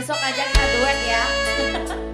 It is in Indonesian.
Besok aja kita duet ya.